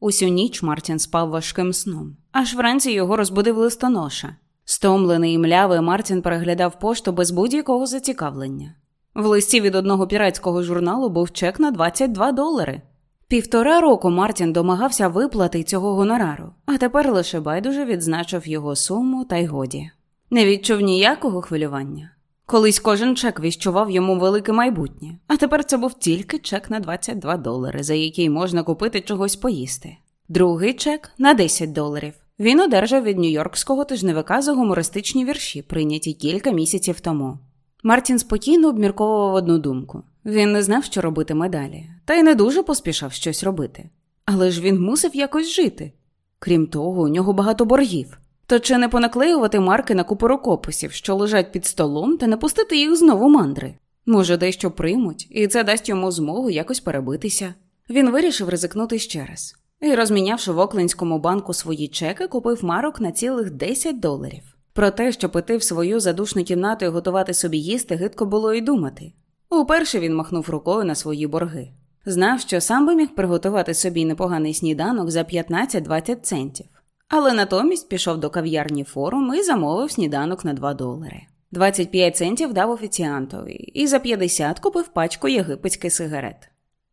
Усю ніч Мартін спав важким сном, аж вранці його розбудив листоноша. Стомлений і млявий Мартін переглядав пошту без будь-якого зацікавлення. В листі від одного піратського журналу був чек на 22 долари. Півтора року Мартін домагався виплати цього гонорару, а тепер лише байдуже відзначив його суму та й годі. Не відчув ніякого хвилювання. Колись кожен чек віщував йому велике майбутнє, а тепер це був тільки чек на 22 долари, за який можна купити чогось поїсти. Другий чек на 10 доларів. Він одержав від нью-йоркського тижневика за гумористичні вірші, прийняті кілька місяців тому. Мартін спокійно обмірковував одну думку. Він не знав, що робитиме далі, та й не дуже поспішав щось робити. Але ж він мусив якось жити. Крім того, у нього багато боргів. То чи не понаклеювати марки на купу рукописів, що лежать під столом, та не пустити їх знову мандри? Може, дещо приймуть, і це дасть йому змогу якось перебитися. Він вирішив ризикнути ще раз. І, розмінявши в Оклендському банку свої чеки, купив марок на цілих 10 доларів. Про те, що піти в свою задушну кімнату і готувати собі їсти, гидко було й думати. Уперше він махнув рукою на свої борги. Знав, що сам би міг приготувати собі непоганий сніданок за 15-20 центів. Але натомість пішов до кав'ярні форум і замовив сніданок на 2 долари. 25 центів дав офіціантові і за 50 купив пачку єгипетських сигарет.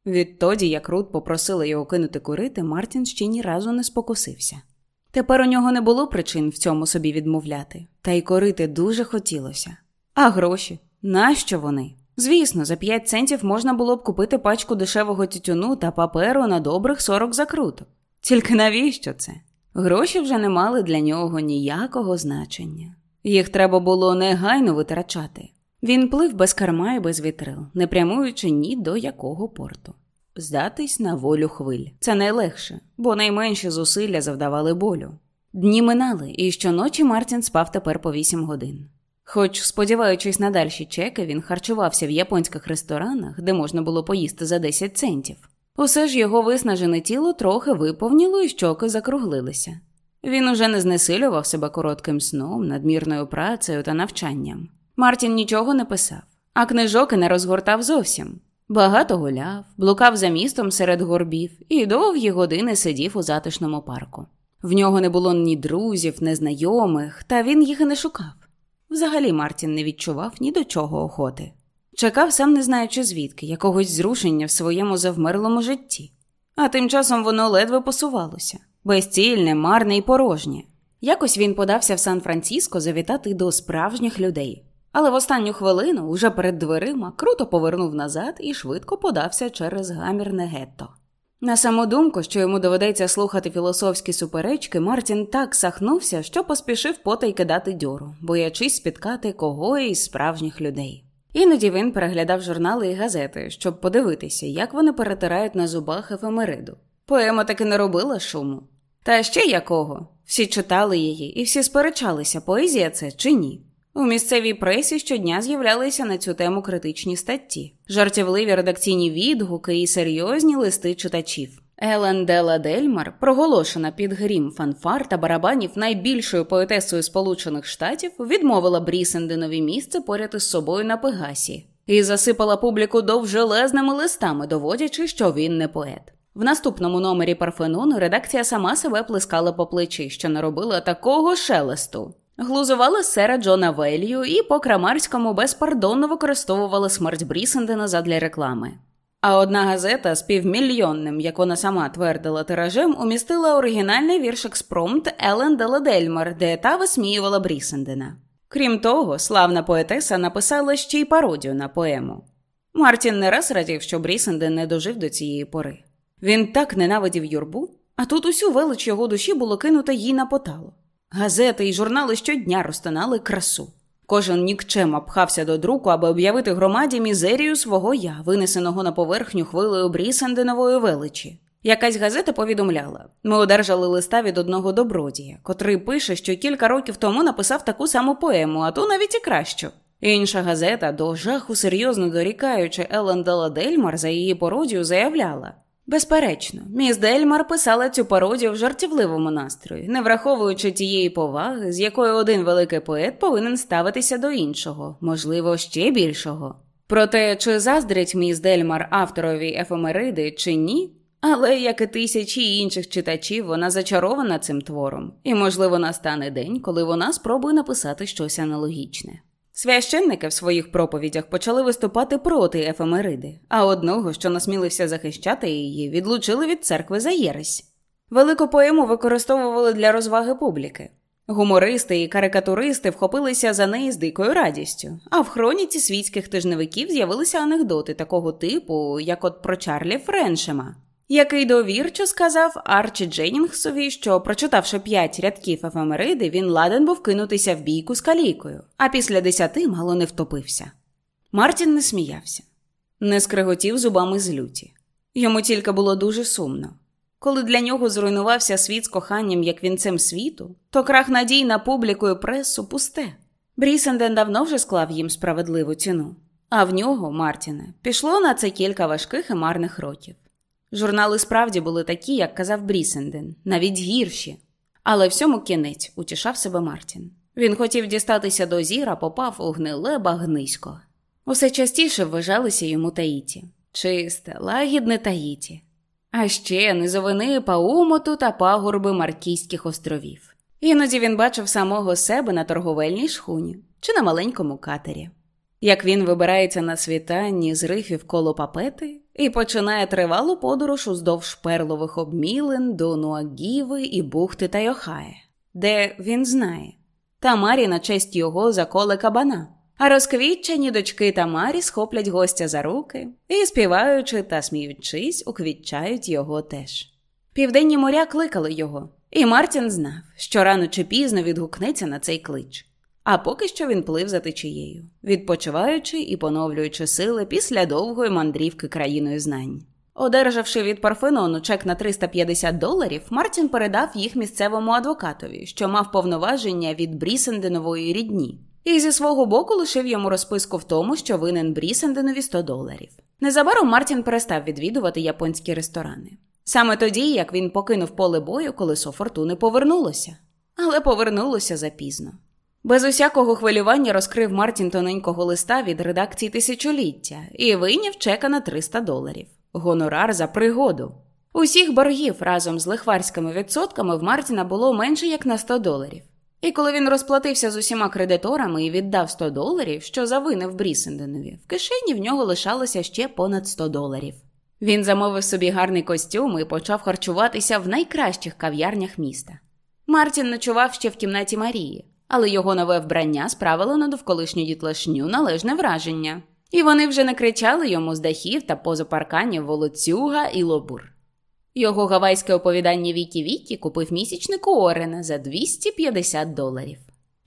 Відтоді, як Рут попросила його кинути курити, Мартін ще ні разу не спокусився. Тепер у нього не було причин в цьому собі відмовляти, та й корити дуже хотілося. А гроші? Нащо вони? Звісно, за 5 центів можна було б купити пачку дешевого тютюну та паперу на добрих 40 закруток. Тільки навіщо це? Гроші вже не мали для нього ніякого значення. Їх треба було негайно витрачати. Він плив без карма і без вітрил, не прямуючи ні до якого порту. Здатись на волю хвиль це найлегше, бо найменші зусилля завдавали болю. Дні минали, і щоночі Мартін спав тепер по вісім годин. Хоч, сподіваючись на дальші чеки, він харчувався в японських ресторанах, де можна було поїсти за 10 центів. Усе ж його виснажене тіло трохи виповніло і щоки закруглилися. Він уже не знесилював себе коротким сном, надмірною працею та навчанням. Мартін нічого не писав, а книжок і не розгортав зовсім. Багато гуляв, блукав за містом серед горбів і довгі години сидів у затишному парку. В нього не було ні друзів, ні знайомих, та він їх і не шукав. Взагалі Мартін не відчував ні до чого охоти. Чекав, сам не знаючи звідки, якогось зрушення в своєму завмерлому житті. А тим часом воно ледве посувалося безцільне, марне і порожнє. Якось він подався в Сан-Франциско завітати до справжніх людей. Але в останню хвилину, уже перед дверима, круто повернув назад і швидко подався через гамірне гетто. На саму думку, що йому доведеться слухати філософські суперечки, Мартін так сахнувся, що поспішив потай кидати дьору, боячись спіткати кого із справжніх людей. Іноді він переглядав журнали і газети, щоб подивитися, як вони перетирають на зубах ефемериду. Поема таки не робила шуму. Та ще якого? Всі читали її і всі сперечалися, поезія це чи ні. У місцевій пресі щодня з'являлися на цю тему критичні статті, жартівливі редакційні відгуки і серйозні листи читачів. Елен Дела Дельмар, проголошена під грім фанфар та барабанів найбільшою поетесою Сполучених Штатів, відмовила Брісенденові місце поряд із собою на Пегасі і засипала публіку довжелезними листами, доводячи, що він не поет. В наступному номері Парфенону редакція сама себе плескала по плечі, що наробила такого шелесту. Глузували сера Джона Велью і по крамарському безпардонно використовували смерть Брісендена задля реклами. А одна газета з півмільйонним, як вона сама твердила тиражем, умістила оригінальний вірш експромт Елен Деладельмар, де та висміювала Брісендена. Крім того, славна поетеса написала ще й пародію на поему. Мартін не раз радів, що Брісенден не дожив до цієї пори. Він так ненавидів юрбу, а тут усю велич його душі було кинуто їй на поталу. Газети і журнали щодня розтинали красу. Кожен нікчем пхався до друку, аби об'явити громаді мізерію свого я, винесеного на поверхню хвилею Брісенденової величі. Якась газета повідомляла: ми одержали листа від одного добродія, котрий пише, що кілька років тому написав таку саму поему, а то навіть і кращу. Інша газета, до жаху серйозно дорікаючи Елен Дела Дельмар за її пародію, заявляла: безперечно, міс Дельмар писала цю пародію в жартівливому настрої, не враховуючи тієї поваги, з якою один великий поет повинен ставитися до іншого, можливо, ще більшого. Проте, чи заздрить міс Дельмар авторові ефемериди, чи ні, але, як і тисячі інших читачів, вона зачарована цим твором, і, можливо, настане день, коли вона спробує написати щось аналогічне. Священники в своїх проповідях почали виступати проти ефемериди, а одного, що насмілився захищати її, відлучили від церкви за єресь. Велику поему використовували для розваги публіки. Гумористи і карикатуристи вхопилися за неї з дикою радістю, а в хроніці світських тижневиків з'явилися анекдоти такого типу, як от про Чарлі Френшема який довірчо сказав Арчі Дженнінгсові, що, прочитавши п'ять рядків ефемериди, він ладен був кинутися в бійку з калійкою, а після десяти мало не втопився. Мартін не сміявся, не скриготів зубами з люті. Йому тільки було дуже сумно. Коли для нього зруйнувався світ з коханням як вінцем світу, то крах надій на публіку і пресу пусте. Брісенден давно вже склав їм справедливу ціну, а в нього, Мартіне, пішло на це кілька важких і марних років. Журнали справді були такі, як казав Брісенден, навіть гірші. Але всьому кінець утішав себе Мартін. Він хотів дістатися до зіра, попав у гниле багнисько. Усе частіше вважалися йому таїті, чисте, лагідне таїті, а ще низовини Паумоту та пагорби Маркійських островів. Іноді він бачив самого себе на торговельній шхуні чи на маленькому катері. Як він вибирається на світанні з рифів коло папети і починає тривалу подорож уздовж перлових обмілин до Нуагіви і бухти Тайохає, де він знає Тамарі на честь його заколе кабана, а розквітчені дочки Тамарі схоплять гостя за руки і, співаючи та сміючись, уквітчають його теж. Південні моря кликали його, і Мартін знав, що рано чи пізно відгукнеться на цей клич. А поки що він плив за течією, відпочиваючи і поновлюючи сили після довгої мандрівки країною знань. Одержавши від Парфенону чек на 350 доларів, Мартін передав їх місцевому адвокатові, що мав повноваження від Брісенденової рідні, і зі свого боку лишив йому розписку в тому, що винен Брісенденові 100 доларів. Незабаром Мартін перестав відвідувати японські ресторани. Саме тоді, як він покинув поле бою, колесо фортуни повернулося, але повернулося запізно. Без усякого хвилювання розкрив Мартін тоненького листа від редакції тисячоліття і вийняв чека на 300 доларів. Гонорар за пригоду. Усіх боргів разом з лихварськими відсотками в Мартіна було менше як на 100 доларів. І коли він розплатився з усіма кредиторами і віддав 100 доларів, що завинив Брісенденові, в кишені в нього лишалося ще понад 100 доларів. Він замовив собі гарний костюм і почав харчуватися в найкращих кав'ярнях міста. Мартін ночував ще в кімнаті Марії але його нове вбрання справило на довколишню дітлашню належне враження, і вони вже не кричали йому з дахів та поза парканів волоцюга і лобур. Його гавайське оповідання Вікі Вікі купив місячник Орена за 250 доларів.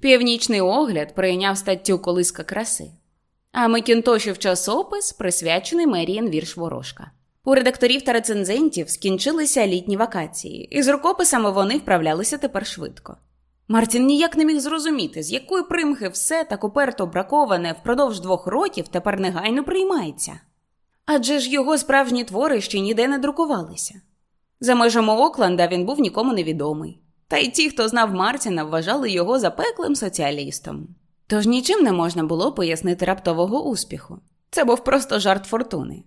Північний огляд прийняв статтю Колиска краси, а Микінтошів часопис присвячений Мерієн вірш Ворожка. У редакторів та рецензентів скінчилися літні вакації, і з рукописами вони вправлялися тепер швидко. Мартін ніяк не міг зрозуміти, з якої примхи все так уперто браковане впродовж двох років тепер негайно приймається. Адже ж його справжні твори ще ніде не друкувалися. За межами Окленда він був нікому невідомий, та й ті, хто знав Мартіна, вважали його запеклим соціалістом. Тож нічим не можна було пояснити раптового успіху. Це був просто жарт фортуни.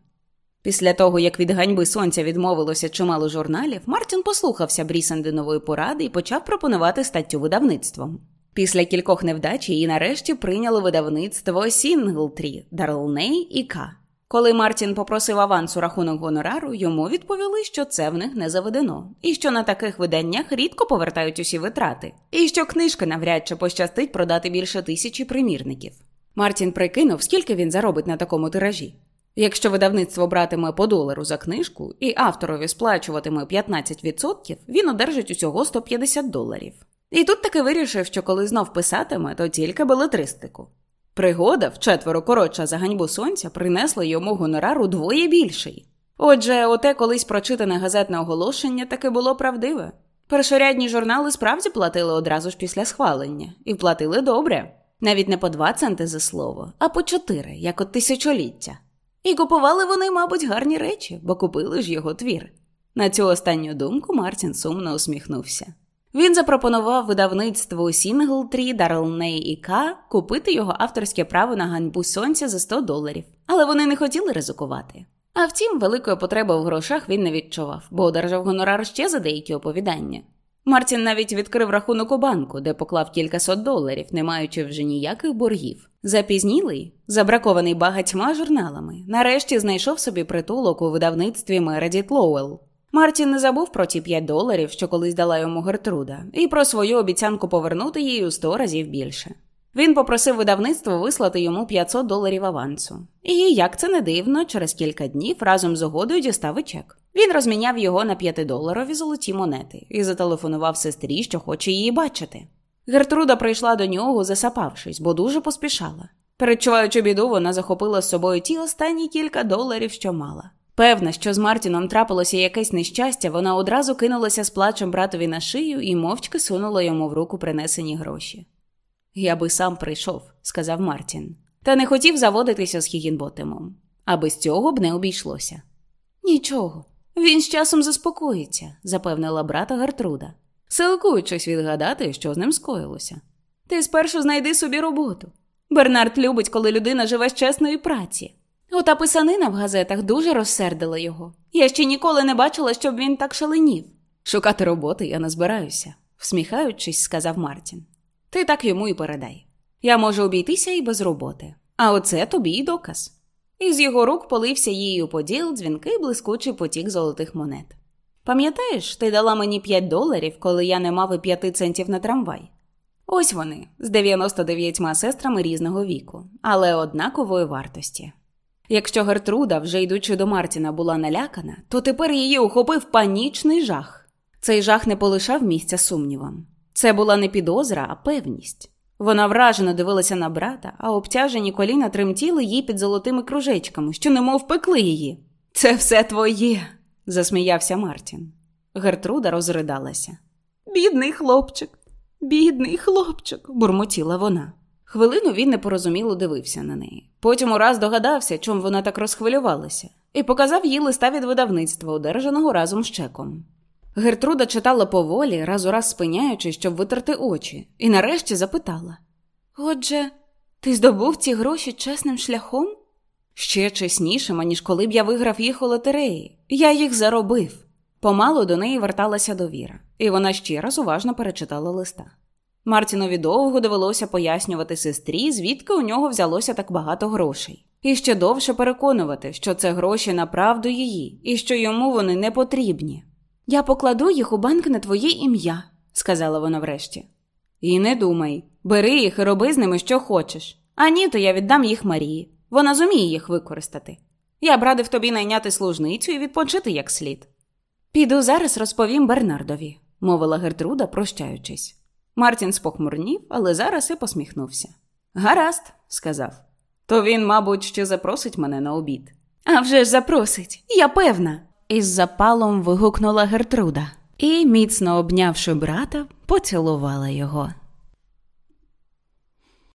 Після того, як від ганьби сонця відмовилося чимало журналів, Мартін послухався Брісендинової поради і почав пропонувати статтю видавництвом. Після кількох невдач її нарешті прийняло видавництво Сінглтрі, Дарлней і К. Коли Мартін попросив авансу рахунок гонорару, йому відповіли, що це в них не заведено, і що на таких виданнях рідко повертають усі витрати, і що книжка навряд чи пощастить продати більше тисячі примірників. Мартін прикинув, скільки він заробить на такому тиражі. Якщо видавництво братиме по долару за книжку і авторові сплачуватиме 15%, він одержить усього 150 доларів. І тут таки вирішив, що коли знов писатиме, то тільки белетристику. Пригода, вчетверо коротша за ганьбу сонця, принесла йому гонорар удвоє більший. Отже, оте колись прочитане газетне оголошення таки було правдиве. Першорядні журнали справді платили одразу ж після схвалення, і платили добре, навіть не по два центи за слово, а по чотири, як от тисячоліття. І купували вони, мабуть, гарні речі, бо купили ж його твір. На цю останню думку Мартін сумно усміхнувся. Він запропонував видавництву Сінглтрі, Дарлней і К купити його авторське право на ганьбу сонця за 100 доларів, але вони не хотіли ризикувати. А втім, великої потреби в грошах він не відчував, бо одержав гонорар ще за деякі оповідання. Мартін навіть відкрив рахунок у банку, де поклав кількасот доларів, не маючи вже ніяких боргів. Запізнілий, забракований багатьма журналами, нарешті знайшов собі притулок у видавництві Мередіт Лоуелл. Мартін не забув про ті 5 доларів, що колись дала йому Гертруда, і про свою обіцянку повернути їй у 100 разів більше. Він попросив видавництво вислати йому 500 доларів авансу. І, як це не дивно, через кілька днів разом з угодою дістав і чек. Він розміняв його на 5-доларові золоті монети і зателефонував сестрі, що хоче її бачити. Гертруда прийшла до нього, засапавшись, бо дуже поспішала. Передчуваючи біду, вона захопила з собою ті останні кілька доларів, що мала. Певна, що з Мартіном трапилося якесь нещастя, вона одразу кинулася з плачем братові на шию і мовчки сунула йому в руку принесені гроші. Я би сам прийшов, сказав Мартін, та не хотів заводитися з Хігінботемом, а без цього б не обійшлося. Нічого, він з часом заспокоїться, запевнила брата Гертруда, силкуючись відгадати, що з ним скоїлося. Ти спершу знайди собі роботу. Бернард любить, коли людина живе з чесної праці. Ота писанина в газетах дуже розсердила його. Я ще ніколи не бачила, щоб він так шаленів. Шукати роботи я не збираюся, всміхаючись, сказав Мартін. Ти так йому і передай. Я можу обійтися і без роботи. А оце тобі й доказ. І з його рук полився її у поділ дзвінкий блискучий потік золотих монет. Пам'ятаєш, ти дала мені 5 доларів, коли я не мав і 5 центів на трамвай? Ось вони з 99 сестрами різного віку, але однакової вартості. Якщо Гертруда, вже йдучи до Мартіна, була налякана, то тепер її охопив панічний жах. Цей жах не полишав місця сумнівам. Це була не підозра, а певність. Вона вражено дивилася на брата, а обтяжені коліна тремтіли їй під золотими кружечками, що немов пекли її. Це все твоє, засміявся Мартін. Гертруда розридалася. Бідний хлопчик, бідний хлопчик, бурмотіла вона. Хвилину він непорозуміло дивився на неї. Потім ураз догадався, чому вона так розхвилювалася, і показав їй листа від видавництва, одержаного разом з чеком. Гертруда читала поволі, раз у раз спиняючи, щоб витерти очі, і нарешті запитала: Отже, ти здобув ці гроші чесним шляхом? Ще чеснішим, аніж коли б я виграв їх у лотереї. Я їх заробив. Помалу до неї верталася довіра, і вона ще раз уважно перечитала листа. Мартінові довго довелося пояснювати сестрі, звідки у нього взялося так багато грошей, і ще довше переконувати, що це гроші направду її, і що йому вони не потрібні. Я покладу їх у банк на твоє ім'я, сказала вона врешті. І не думай, бери їх і роби з ними, що хочеш. А ні, то я віддам їх Марії. Вона зуміє їх використати. Я б радив тобі найняти служницю і відпочити як слід. Піду зараз розповім Бернардові, мовила Гертруда, прощаючись. Мартін спохмурнів, але зараз і посміхнувся. Гаразд, сказав. То він, мабуть, ще запросить мене на обід. «А вже ж запросить, я певна із запалом вигукнула Гертруда і, міцно обнявши брата, поцілувала його.